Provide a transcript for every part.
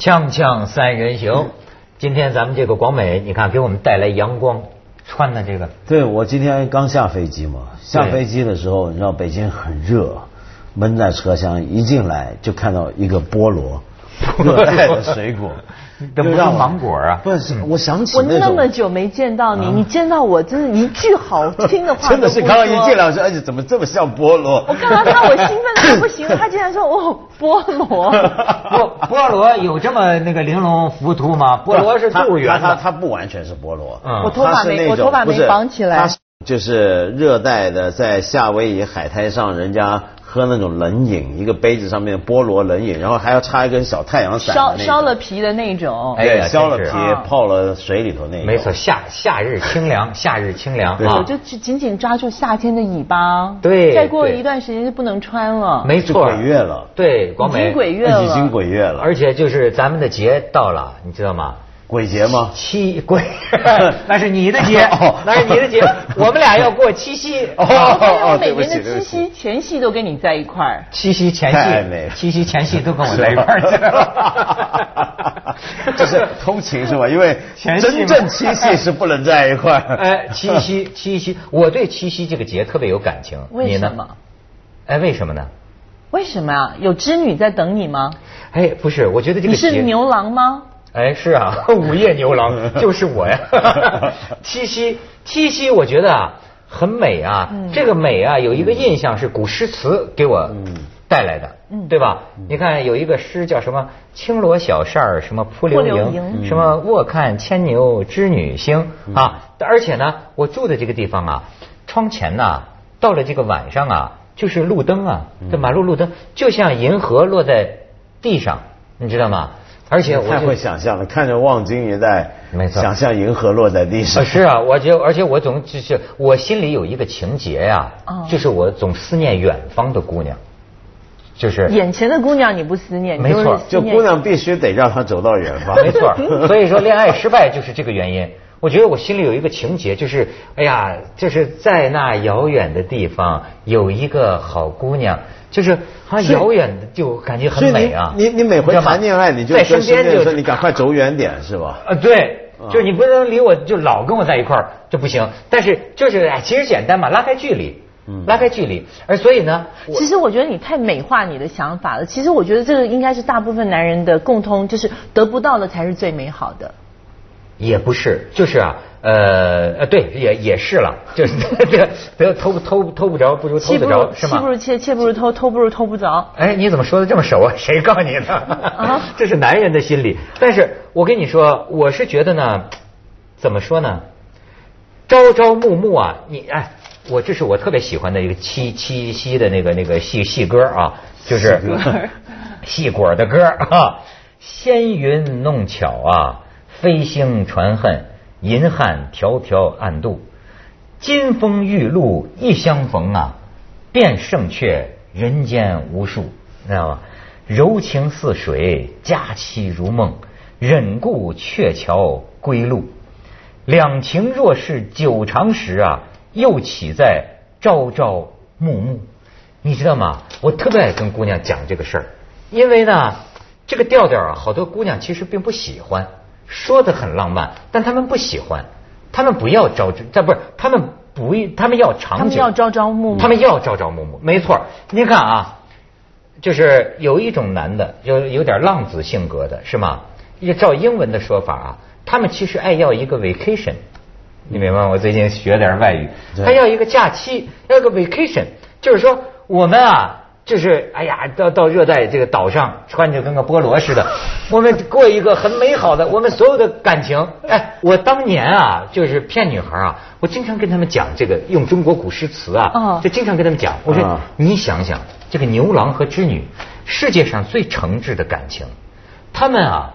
锵锵三人行，今天咱们这个广美，你看给我们带来阳光，穿的这个，对我今天刚下飞机嘛，下飞机的时候，你知道北京很热，闷在车厢，一进来就看到一个菠萝，热带的水果。这不是芒果啊！不是，我想起我那么久没见到你，你见到我真是一句好听的话真的是刚刚一进来，我说而且怎么这么像菠萝？我刚刚看我兴奋的不行，他竟然说哦菠萝，菠，菠萝有这么那个玲珑浮凸吗？菠萝是动物园的，它它不完全是菠萝，嗯我头发没我头发没绑起来就是热带的，在夏威夷海滩上，人家喝那种冷饮，一个杯子上面菠萝冷饮，然后还要插一根小太阳伞的那种，削削了皮的那种。哎呀对，削了皮泡了水里头那种，没错，夏夏日清凉，夏日清凉对。啊我，就只紧紧抓住夏天的尾巴，对再过一段时间就不能穿了，没错，鬼月了，对，广美。已经鬼月了，已经鬼月了，而且就是咱们的节到了，你知道吗？鬼节吗？七鬼，那是你的节哦，那是你的节，我们俩要过七夕。哦每年的七夕前夕都跟你在一块儿。七夕前夕，七夕前夕都跟我在一块儿去了。这是通勤是吧？因为真正七夕是不能在一块儿。哎，七夕，七夕，我对七夕这个节特别有感情。你呢为什么？哎，为什么呢？为什么啊？有织女在等你吗？哎，不是，我觉得这个你是牛郎吗？哎，是啊，午夜牛郎 就是我呀。七夕，七夕，我觉得啊很美啊。嗯这个美啊，有一个印象是古诗词给我嗯带来的，嗯对吧？你看有一个诗叫什么“青罗小扇儿什么扑流萤，萤什么卧看牵牛织女星”啊。而且呢，我住的这个地方啊，窗前呐、到了这个晚上啊，就是路灯啊，这马路路灯就像银河落在地上，你知道吗？而且我太会想象了，看着望京一带，没错想象银河落在地上。啊，是啊，我就而且我总就是我心里有一个情节呀、哦就是我总思念远方的姑娘，就是眼前的姑娘你不思念，没错就姑娘必须得让她走到远方。没错，所以说恋爱失败就是这个原因。我觉得我心里有一个情节，就是哎呀，就是在那遥远的地方有一个好姑娘，就是好像遥远的就感觉很美啊。你你你每回谈恋爱，你就在跟身边就身边说你赶快走远点，是吧？啊，对，啊就是你不能离我就老跟我在一块儿，这不行。但是就是哎，其实简单嘛，拉开距离，嗯拉开距离。而所以呢，其实我觉得你太美化你的想法了。其实我觉得这个应该是大部分男人的共通，就是得不到的才是最美好的。也不是，就是啊，呃呃，对，也也是了，就是这个得偷偷偷不着，不如偷不着，是吗？妻不如妾，妾不如偷，偷不如偷不着。哎，你怎么说的这么熟啊？谁告诉你的？啊 这是男人的心理。但是我跟你说，我是觉得呢，怎么说呢？朝朝暮暮啊，你哎，我这是我特别喜欢的一个七七夕的那个那个戏戏歌啊，就是戏 果的歌啊。纤云弄巧啊，飞星传恨，银汉迢迢暗度。金风玉露一相逢啊，便胜却人间无数，知道吗？柔情似水，佳期如梦，忍顾鹊桥归路。两情若是久长时啊，又岂在朝朝暮暮？你知道吗？我特别爱跟姑娘讲这个事儿，因为呢，这个调调啊，好多姑娘其实并不喜欢，说的很浪漫，但他们不喜欢，他们不要朝这这不是，他们不，他们要长久，他们要朝朝暮暮他们要朝朝暮暮，没错儿。您看啊，就是有一种男的，有有点浪子性格的，是吗？也照英文的说法啊，他们其实爱要一个 vacation，你明白吗？我最近学点外语，他要一个假期，要个 vacation，就是说我们啊。就是哎呀，到到热带这个岛上，穿着跟个菠萝似的，我们过一个很美好的我们所有的感情。哎，我当年啊，就是骗女孩啊，我经常跟他们讲这个，用中国古诗词啊，哦就经常跟他们讲，我说、啊你想想，这个牛郎和织女，世界上最诚挚的感情，他们啊，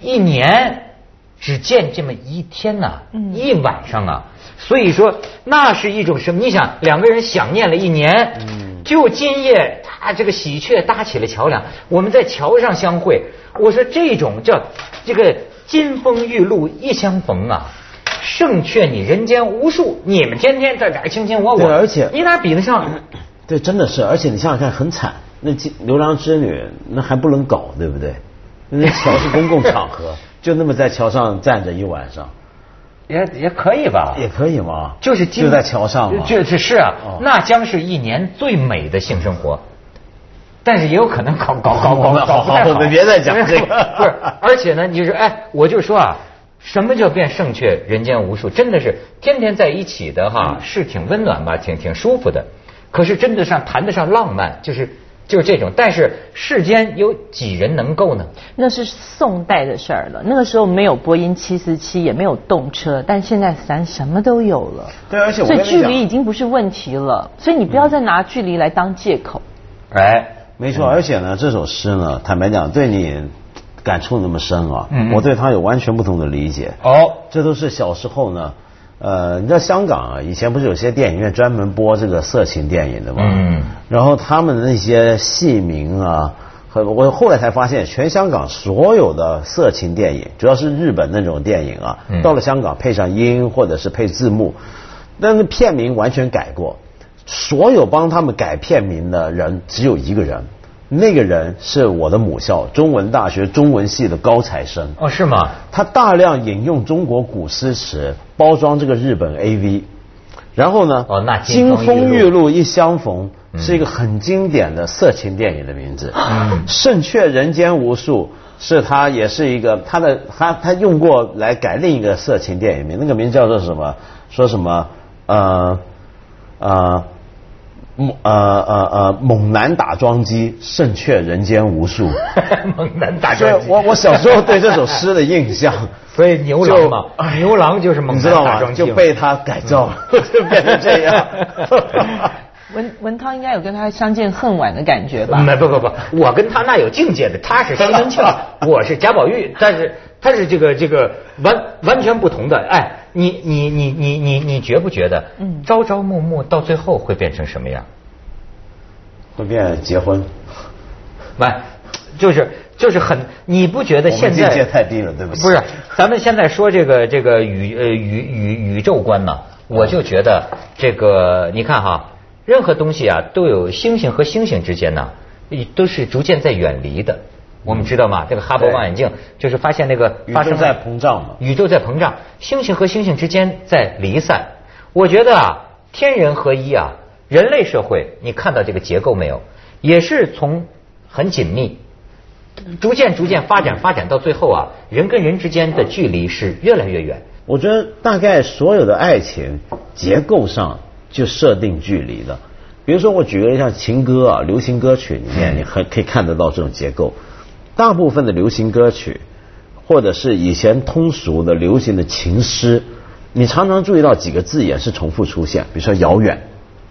一年只见这么一天呐、嗯一晚上啊，所以说那是一种什么？你想两个人想念了一年，嗯就今夜他这个喜鹊搭起了桥梁，我们在桥上相会。我说这种叫这个金风玉露一相逢啊。胜却你人间无数，你们天天在这儿卿卿我我，而且你哪比得上？对，真的是，而且你想想看，很惨，那金牛郎织女那还不能搞，对不对？那桥是公共场合，就那么在桥上站着一晚上，也也可以吧？也可以嘛？就是就在桥上嘛。这这是啊哦，那将是一年最美的性生活。但是也有可能搞搞搞搞搞不太好我们别再讲这个 不是，而且呢，你就是哎，我就说啊，什么叫变胜却人间无数？真的是天天在一起的哈，是挺温暖吧，挺挺舒服的。可是真的上谈得上浪漫，就是就是这种。但是世间有几人能够呢？那是宋代的事儿了，那个时候没有波音七四七，也没有动车，但现在咱什么都有了。对而且我所以跟你讲距离已经不是问题了，所以你不要再拿距离来当借口。哎，没错，而且呢，这首诗呢，坦白讲，对你感触那么深啊，嗯嗯我对他有完全不同的理解。哦，这都是小时候呢，呃，你知道香港啊，以前不是有些电影院专门播这个色情电影的吗？嗯然后他们的那些戏名啊，和我后来才发现，全香港所有的色情电影，主要是日本那种电影啊，嗯到了香港配上音或者是配字幕，但是片名完全改过。所有帮他们改片名的人只有一个人，那个人是我的母校中文大学中文系的高材生。哦，是吗？他大量引用中国古诗词包装这个日本 AV，然后呢，哦那金金风玉风玉露一相逢嗯是一个很经典的色情电影的名字，嗯胜却人间无数是他也是一个他的他他用过来改另一个色情电影名，那个名叫做什么？说什么？呃呃。猛呃呃呃，猛男打桩机，胜却人间无数。猛男打桩机。我我小时候对这首诗的印象，所以牛郎嘛，牛郎就是猛？男打桩机就被他改造了，就变成这样。文文涛应该有跟他相见恨晚的感觉吧？没不不不，我跟他那有境界的，他是西门庆，我是贾宝玉，但是他是这个这个完完全不同的。哎，你你你你你你觉不觉得？嗯朝朝暮暮到最后会变成什么样？会变结婚，喂，就是就是很，你不觉得现在境界太低了，对不起。不是，咱们现在说这个这个宇呃宇宇宇宙观呢，我就觉得这个你看哈，任何东西啊都有星星和星星之间呢，都是逐渐在远离的。我们知道吗？这个哈勃望远镜就是发现那个宇发生宙在膨胀嘛。宇宙在膨胀，星星和星星之间在离散。我觉得啊，天人合一啊，人类社会，你看到这个结构没有？也是从很紧密，逐渐逐渐发展发展到最后啊，人跟人之间的距离是越来越远。我觉得大概所有的爱情结构上就设定距离的。比如说，我举个例，像情歌啊，流行歌曲里面，你还可以看得到这种结构。大部分的流行歌曲，或者是以前通俗的流行的情诗，你常常注意到几个字眼是重复出现，比如说遥远，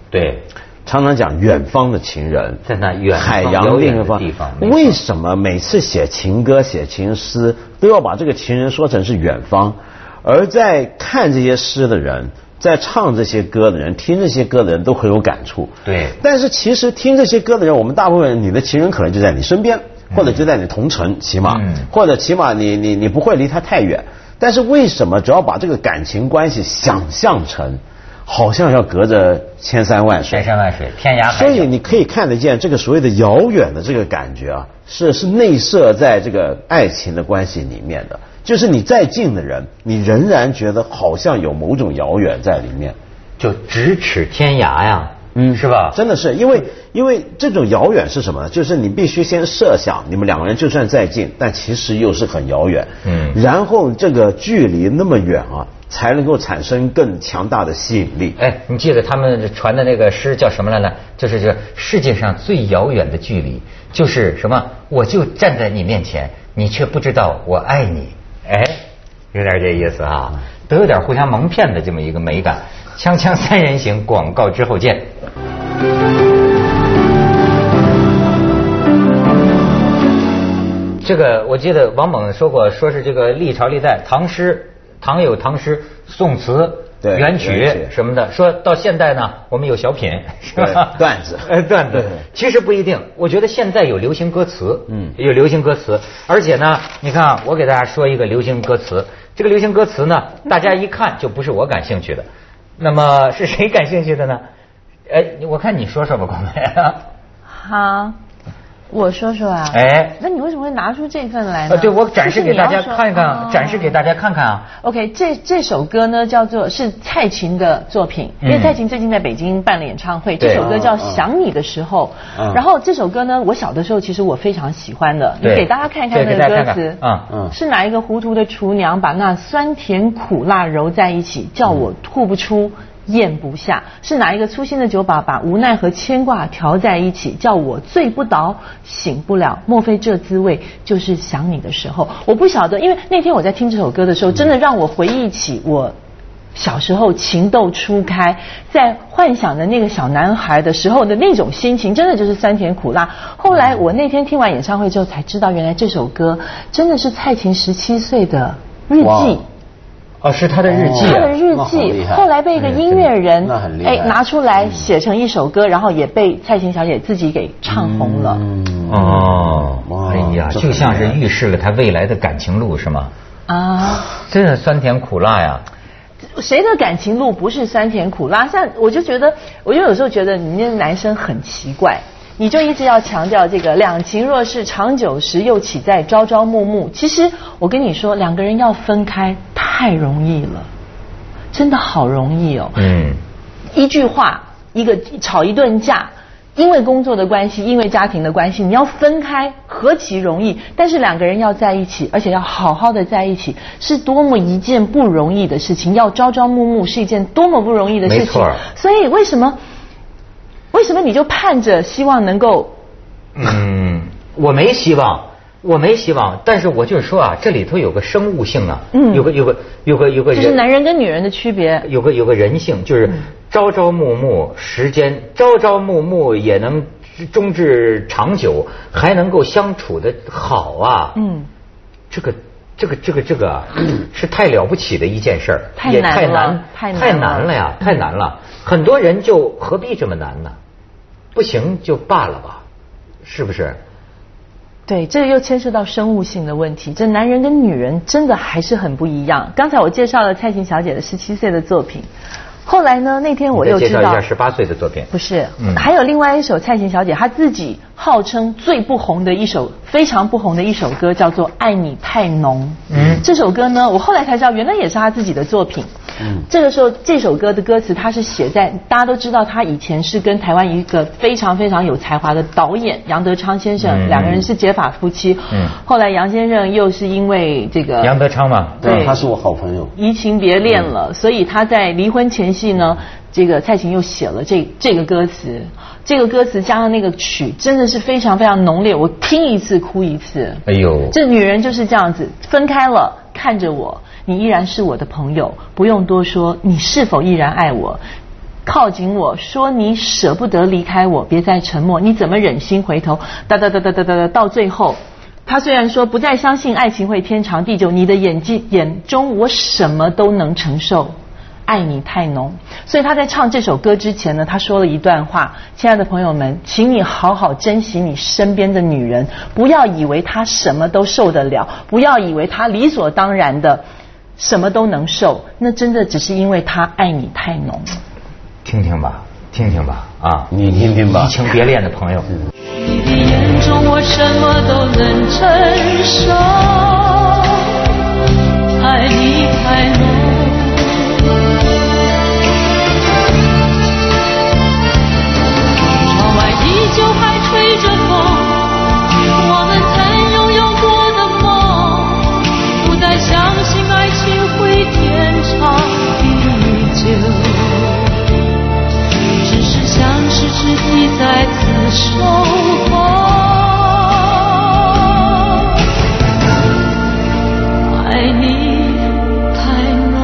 对，常常讲远方的情人，在那远方海洋另一方地方为什么每次写情歌、写情诗都要把这个情人说成是远方？而在看这些诗的人，在唱这些歌的人，听这些歌的人都很有感触。对但是其实听这些歌的人，我们大部分人你的情人可能就在你身边，或者就在你同城，起码，嗯或者起码你你你不会离他太远。但是为什么只要把这个感情关系想象成，好像要隔着千山万水千？山万水，天涯海角。所以你可以看得见这个所谓的遥远的这个感觉啊，是是内设在这个爱情的关系里面的。就是你再近的人，你仍然觉得好像有某种遥远在里面。就咫尺天涯呀，嗯，是吧？真的是，因为因为这种遥远是什么呢？就是你必须先设想，你们两个人就算再近，但其实又是很遥远。嗯然后这个距离那么远啊，才能够产生更强大的吸引力。哎，你记得他们传的那个诗叫什么来着？就是这世界上最遥远的距离，就是什么？我就站在你面前，你却不知道我爱你。哎，有点这意思啊，都有点互相蒙骗的这么一个美感。锵锵三人行，广告之后见。这个我记得王蒙说过，说是这个历朝历代唐诗，唐有唐诗，宋词。对元曲什么的，说到现代呢，我们有小品，是吧？段子呃，段子。其实不一定，我觉得现在有流行歌词，嗯有流行歌词，而且呢，你看啊，我给大家说一个流行歌词，这个流行歌词呢，大家一看就不是我感兴趣的，那么是谁感兴趣的呢？哎，我看你说说吧，广梅。哈，我说说啊，哎。那你为什么会拿出这份来呢？呃，对我展示给大家看一看，哦。展示给大家看看啊。OK，这这首歌呢叫做是蔡琴的作品，因为嗯蔡琴最近在北京办了演唱会，对。这首歌叫《想你的时候》嗯然后这首歌呢，我小的时候其实我非常喜欢的，你给大家看一看对那个给大家看歌词看。啊嗯。是哪一个糊涂的厨娘把那酸甜苦辣揉在一起，叫我吐不出。咽不下，是哪一个粗心的酒保把无奈和牵挂调在一起，叫我醉不倒，醒不了？莫非这滋味就是想你的时候？我不晓得，因为那天我在听这首歌的时候，真的让我回忆起我小时候情窦初开，在幻想的那个小男孩的时候的那种心情，真的就是酸甜苦辣。后来我那天听完演唱会之后，才知道原来这首歌真的是蔡琴十七岁的日记。哦，是他的日记啊。他的日记后来被一个音乐人哎拿出来写成一首歌，然后也被蔡琴小姐自己给唱红了。嗯哦，哎呀，就像是预示了他未来的感情路，是吗？啊，真的酸甜苦辣呀。谁的感情路不是酸甜苦辣？像我就觉得，我就有时候觉得你那个男生很奇怪，你就一直要强调这个两情若是长久时，又岂在朝朝暮暮。其实我跟你说，两个人要分开太容易了，真的好容易哦。嗯，一句话，一个吵一顿架，因为工作的关系，因为家庭的关系，你要分开，何其容易！但是两个人要在一起，而且要好好的在一起，是多么一件不容易的事情。要朝朝暮暮是一件多么不容易的事情。没错所以为什么？为什么你就盼着希望能够？嗯，我没希望，我没希望，但是我就是说啊，这里头有个生物性啊，嗯有个有个有个有个就是人男人跟女人的区别。有个有个人性，就是朝朝暮暮，时间朝朝暮暮也能终至长久，还能够相处的好啊。嗯，这个这个这个这个啊 是太了不起的一件事儿，也太难了太难太难太了难了呀，太难了。很多人就何必这么难呢？不行就罢了吧，是不是？对，这又牵涉到生物性的问题。这男人跟女人真的还是很不一样。刚才我介绍了蔡琴小姐的十七岁的作品，后来呢，那天我又知道介绍一下，十八岁的作品。不是，嗯还有另外一首蔡琴小姐她自己号称最不红的一首，非常不红的一首歌，叫做《爱你太浓》。嗯这首歌呢，我后来才知道，原来也是她自己的作品。嗯。这个时候，这首歌的歌词，它是写在大家都知道，他以前是跟台湾一个非常非常有才华的导演杨德昌先生，嗯。两个人是结发夫妻。嗯。后来杨先生又是因为这个杨德昌嘛，对。他是我好朋友。移情别恋了，所以他在离婚前夕呢，这个蔡琴又写了这这个歌词，这个歌词加上那个曲，真的是非常非常浓烈，我听一次哭一次。哎呦，这女人就是这样子，分开了，看着我，你依然是我的朋友，不用多说，你是否依然爱我？靠近我说你舍不得离开我，别再沉默，你怎么忍心回头？哒哒哒哒哒哒哒，到最后，他虽然说不再相信爱情会天长地久，你的眼睛眼中我什么都能承受。爱你太浓，所以他在唱这首歌之前呢，他说了一段话：亲爱的朋友们，请你好好珍惜你身边的女人，不要以为她什么都受得了，不要以为她理所当然的什么都能受，那真的只是因为他爱你太浓。听听吧，听听吧，啊，你听听吧移情别恋的朋友。你的眼中我什么都能承受，爱你太浓。相识之地再次守候。爱你太浓。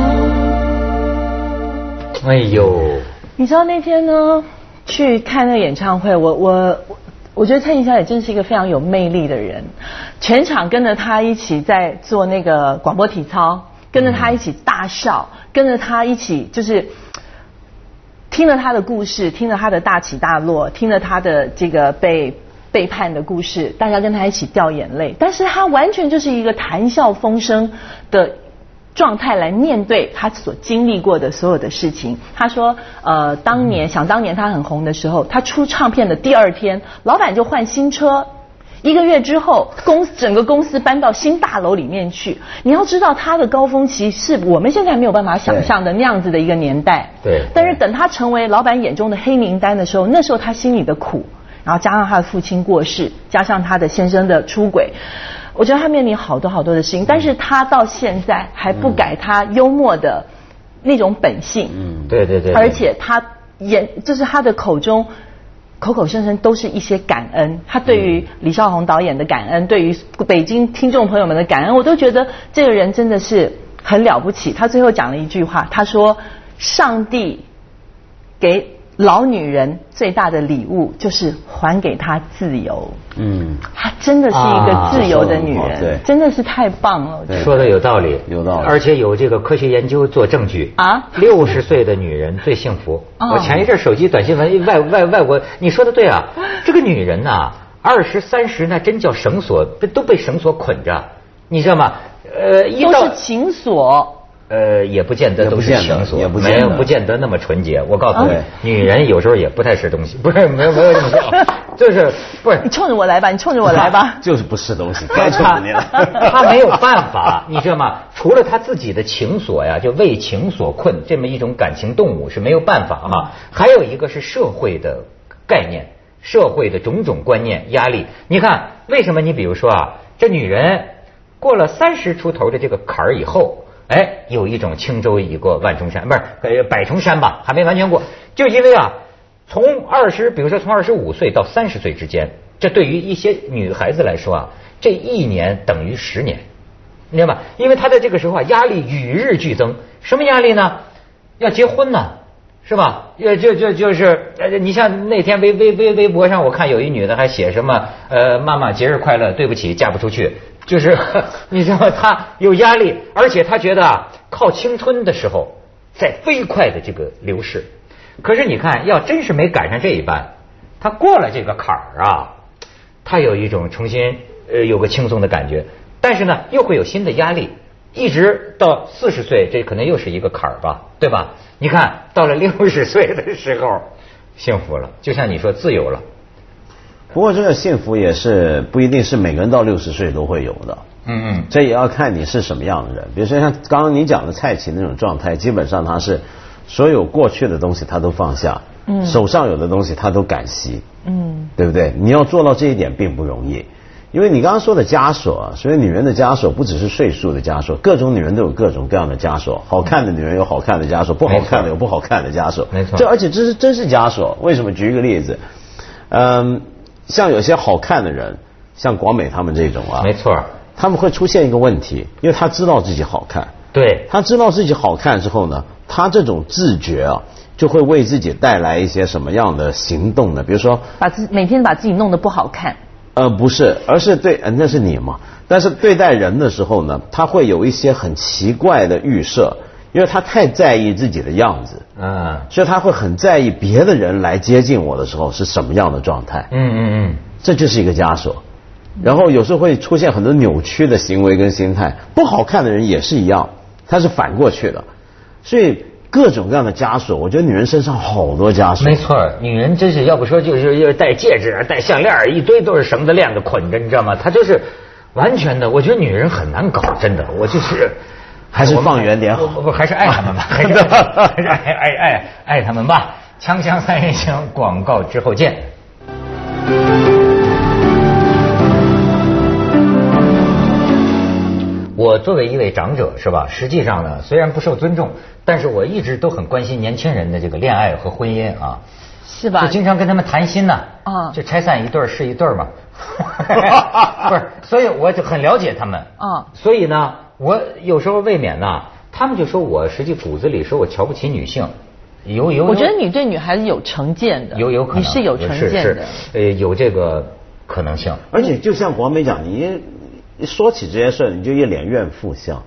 哎呦，你知道那天呢，去看那个演唱会，我我我我觉得蔡琴小姐真是一个非常有魅力的人，全场跟着她一起在做那个广播体操，跟着她一起大笑，跟着她一起就是。听了他的故事，听了他的大起大落，听了他的这个被背叛的故事，大家跟他一起掉眼泪。但是他完全就是一个谈笑风生的状态来面对他所经历过的所有的事情。他说，呃，当年想当年他很红的时候，他出唱片的第二天，老板就换新车。一个月之后，公整个公司搬到新大楼里面去。你要知道，他的高峰期是我们现在没有办法想象的那样子的一个年代。对但是等他成为老板眼中的黑名单的时候，那时候他心里的苦，然后加上他的父亲过世，加上他的先生的出轨，我觉得他面临好多好多的事情。但是他到现在还不改他幽默的那种本性。嗯，对对对，而且他言，就是他的口中口口声声都是一些感恩。他对于李少红导演的感恩，对于北京听众朋友们的感恩，我都觉得这个人真的是很了不起。他最后讲了一句话，他说：“上帝给老女人最大的礼物，就是还给她自由。”嗯，她真的是一个自由的女人，真的是太棒了。我觉得说的有道理，有道理而且有这个科学研究做证据啊六十岁的女人最幸福。哦我前一阵手机短新闻外外外国，你说的对啊，这个女人呐，二十三十那真叫绳索，都被绳索捆着，你知道吗？呃，一到都是情锁。呃，也不见得都是情所，也不见得没有不见得那么纯洁。我告诉你，女人有时候也不太是东西，不是没有没有这么说，就是不是你冲着我来吧，你冲着我来吧。就是不是东西，该冲他着你了。他没有办法，你知道吗？除了他自己的情所呀，就为情所困，这么一种感情动物是没有办法哈。还有一个是社会的概念，社会的种种观念压力。你看，为什么你比如说啊，这女人过了三十出头的这个坎儿以后。哎，有一种轻舟已过万重山，不是呃百重山吧？还没完全过，就因为啊，从二十，比如说从二十五岁到三十岁之间，这对于一些女孩子来说啊，这一年等于十年，你知道吗？因为她在这个时候啊，压力与日俱增。什么压力呢？要结婚呢，是吧？也，就就就是，你像那天微微微微博上，我看有一女的还写什么呃，妈妈节日快乐，对不起，嫁不出去。就是 你知道？她有压力，而且她觉得啊，靠青春的时候在飞快的这个流逝。可是你看，要真是没赶上这一班，她过了这个坎儿啊，她有一种重新呃有个轻松的感觉，但是呢，又会有新的压力。一直到四十岁，这可能又是一个坎儿吧，对吧？你看到了六十岁的时候，幸福了，就像你说自由了。不过这个幸福也是不一定是每个人到六十岁都会有的，嗯嗯，这也要看你是什么样的人。比如说像刚刚你讲的蔡琴那种状态，基本上他是所有过去的东西他都放下，嗯手上有的东西他都敢惜，嗯，对不对？你要做到这一点并不容易，因为你刚刚说的枷锁啊，所以女人的枷锁不只是岁数的枷锁，各种女人都有各种各样的枷锁。好看的女人有好看的枷锁，不好看的有不好看的枷锁。没错这而且这是真是枷锁。为什么？举一个例子，嗯，像有些好看的人，像广美他们这种啊，没错，他们会出现一个问题，因为他知道自己好看，对，他知道自己好看之后呢，他这种自觉啊，就会为自己带来一些什么样的行动呢？比如说，把自每天把自己弄得不好看。呃，不是，而是对，呃，那是你嘛。但是对待人的时候呢，他会有一些很奇怪的预设，因为他太在意自己的样子，嗯所以他会很在意别的人来接近我的时候是什么样的状态。嗯嗯嗯，这就是一个枷锁。然后有时候会出现很多扭曲的行为跟心态，不好看的人也是一样，他是反过去的。所以各种各样的枷锁，我觉得女人身上好多枷锁。没错，女人真是要不说就是要戴戒指、戴项链，一堆都是绳子链子捆着，你知道吗？她就是完全的，我觉得女人很难搞，真的，我就是。还是放远点好不不不，还是爱他们吧，还是爱爱爱爱他们吧。锵锵三人行，广告之后见。我作为一位长者是吧？实际上呢，虽然不受尊重，但是我一直都很关心年轻人的这个恋爱和婚姻啊。是吧就经常跟他们谈心呢。啊就拆散一对儿是一对儿嘛。不是，所以我就很了解他们。啊所以呢，我有时候未免呢，他们就说我实际骨子里说我瞧不起女性，有有。我觉得你对女孩子有成见的，有有可能你是有成见的。是呃，有这个可能性。而且就像广美讲，你一说起这些事，你就一脸怨妇相，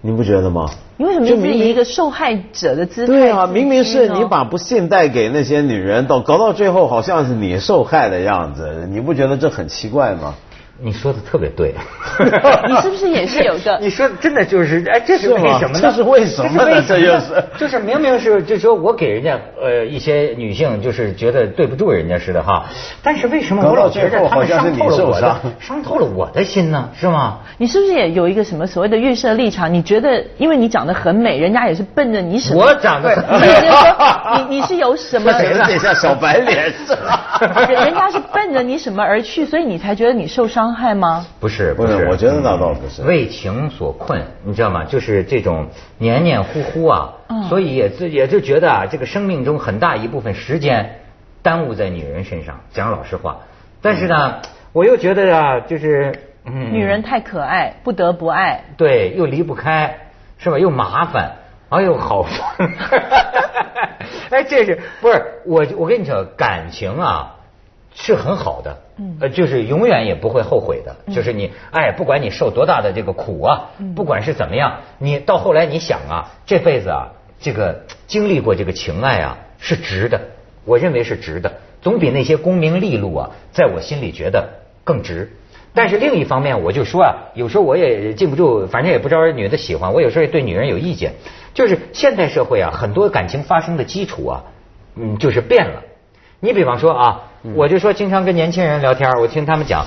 你不觉得吗？你为什么就以一个受害者的姿态？对啊，明明是你把不幸带给那些女人，到搞到最后好像是你受害的样子，你不觉得这很奇怪吗？你说的特别对。你是不是也是有个 你说真的就是哎，这是为什么呢？这是为什么呢这就是就是明明是就说我给人家呃一些女性就是觉得对不住人家似的哈，但是为什么我老觉得他们好像是你伤透了我的伤伤透了我的心呢？是吗？你是不是也有一个什么所谓的预设立场？你觉得因为你长得很美，人家也是奔着你什么？我长得很你就是说 你你是有什么？谁了？这下小白脸是吧？人人家是奔着你什么而去，所以你才觉得你受伤害吗？不是不是我觉得那倒不是为情所困，你知道吗？就是这种黏黏糊糊啊，嗯所以也就也就觉得啊，这个生命中很大一部分时间耽误在女人身上。讲老实话，但是呢，我又觉得啊，就是嗯，女人太可爱，不得不爱。对，又离不开，是吧？又麻烦，哎呦，好烦，哎，这是不是我？我跟你讲，感情啊是很好的，嗯呃，就是永远也不会后悔的。就是你，哎，不管你受多大的这个苦啊，嗯不管是怎么样，你到后来你想啊，这辈子啊，这个经历过这个情爱啊，是值的。我认为是值的，总比那些功名利禄啊，在我心里觉得更值。但是另一方面，我就说啊，有时候我也禁不住，反正也不招人女的喜欢，我有时候也对女人有意见。就是现代社会啊，很多感情发生的基础啊，嗯，就是变了。你比方说啊，我就说经常跟年轻人聊天，我听他们讲，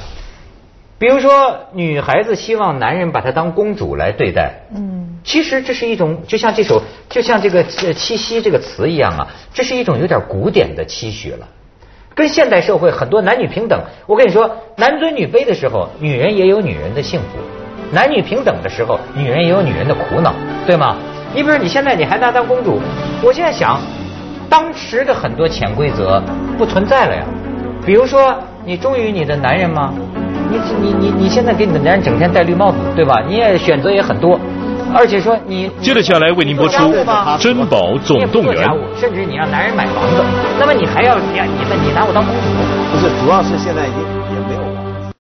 比如说女孩子希望男人把她当公主来对待，嗯，其实这是一种，就像这首，就像这个呃七夕这个词一样啊，这是一种有点古典的期许了。跟现代社会很多男女平等，我跟你说，男尊女卑的时候，女人也有女人的幸福；男女平等的时候，女人也有女人的苦恼，对吗？你比如你现在你还拿当公主，我现在想，当时的很多潜规则不存在了呀。比如说，你忠于你的男人吗？你你你你现在给你的男人整天戴绿帽子，对吧？你也选择也很多，而且说你接着下来为您播出《珍宝总动员》。甚至你让男人买房子，那么你还要你你你拿我当公主？不是，主要是现在也也没有。